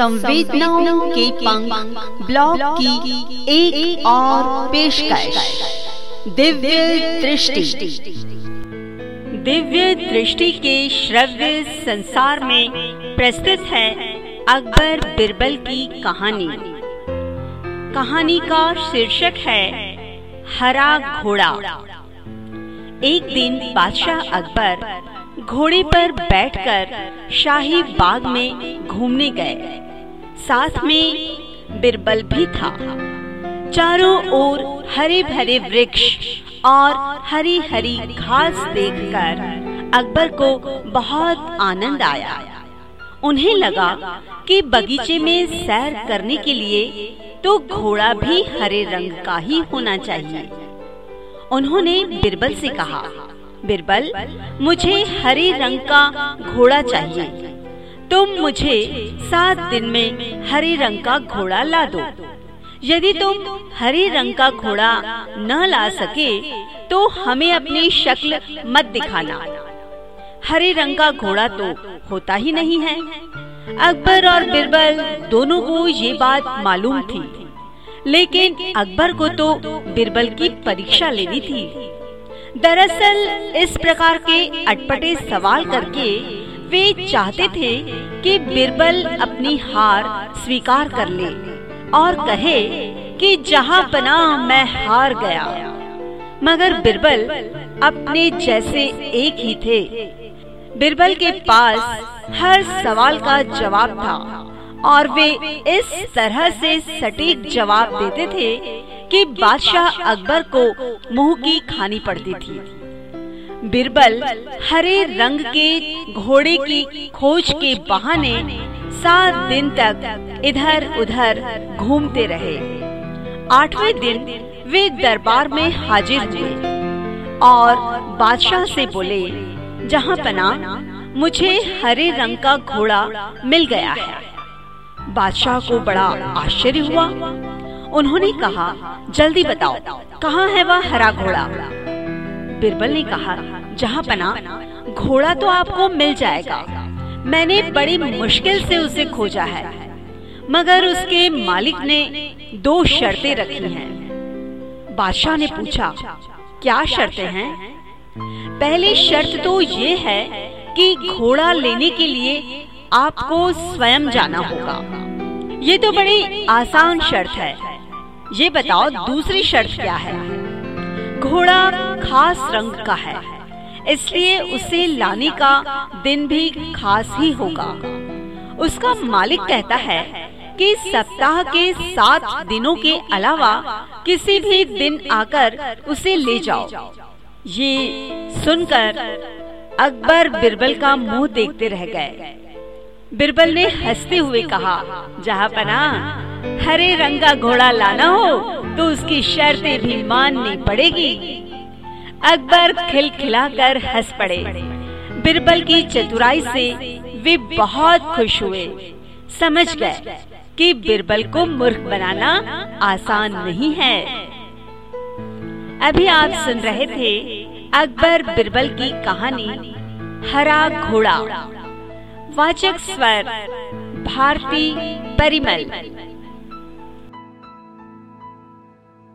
संवेदनाओं के पंख ब्लॉग की एक, एक और पेशकश। दिव्य दृष्टि। दिव्य दृष्टि के श्रव्य संसार में प्रस्तुत है अकबर बिरबल की कहानी। कहानी का शीर्षक है हरा घोड़ा। एक दिन बादशाह अकबर घोड़े पर बैठकर शाही बाग में घूमने गए। साथ में बिरबल भी था। चारों ओर हरे भरे वृक्ष और हरी हरी घास देखकर अकबर को बहुत आनंद आया। उन्हें लगा कि बगीचे में सैर करने के लिए तो घोड़ा भी हरे रंग का ही होना चाहिए। उन्होंने बिरबल से कहा, बिरबल, मुझे हरे रंग का घोड़ा चाहिए। तुम मुझे सात दिन में हरे रंग का घोड़ा ला दो। यदि तुम हरे रंग का घोड़ा न ला सके तो हमें अपनी शक्ल मत दिखाना। हरे रंग का घोड़ा तो होता ही नहीं है। अकबर और बिरबल दोनों को ये बात मालूम थी। लेकिन अकबर को तो बिरबल की परीक्षा लेनी थी। दरअसल इस प्रकार के अटपटे सवाल करके वे चाहते थे कि बिरबल अपनी हार स्वीकार कर ले और कहे कि जहाँ बना मैं हार गया। मगर बिरबल अपने जैसे एक ही थे। बिरबल के पास हर सवाल का जवाब था और वे इस तरह से सटीक जवाब देते थे कि बादशाह अकबर को मुँह की खानी पड़ती थी। बिरबल हरे रंग के घोड़े की खोज के बहाने सात दिन तक इधर उधर घूमते रहे। आठवें दिन वे दरबार में हाजिर हुए और बादशाह से बोले, जहाँ पना मुझे हरे रंग का घोड़ा मिल गया है। बादशाह को बड़ा आश्चर्य हुआ। उन्होंने कहा, जल्दी बताओ, कहाँ है वह हरा घोड़ा? बिरबल ने कहा, जहाँ पना, घोड़ा तो आपको मिल जाएगा। मैंने बड़ी मुश्किल से उसे खोजा है, मगर उसके मालिक ने दो शर्तें रखी हैं। बादशाह ने पूछा, क्या शर्तें हैं? पहली शर्त तो ये है कि घोड़ा लेने के लिए आपको स्वयं जाना होगा। ये तो बड़ी आसान शर्त है। ये बताओ, दूसरी शर्त क्या है? घोड़ा खास रंग का है, इसलिए उसे लाने का दिन भी खास ही होगा। उसका मालिक कहता है कि सप्ताह के सात दिनों के अलावा किसी भी दिन आकर उसे ले जाओ। ये सुनकर अकबर बिरबल का मुँह देखते रह गए। बिरबल ने हँसते हुए कहा जहाँ पना हरे रंग का घोड़ा लाना हो तो उसकी शर्तें भी माननी पड़ेगी। अकबर खिलखिलाकर हंस पड़े। बिरबल की चतुराई से वे बहुत खुश हुए। समझ गए कि बिरबल को मूर्ख बनाना आसान नहीं है। अभी आप सुन रहे थे अकबर बिरबल की कहानी, हरा घोड़ा। वाचक स्वर, भारती परिमल।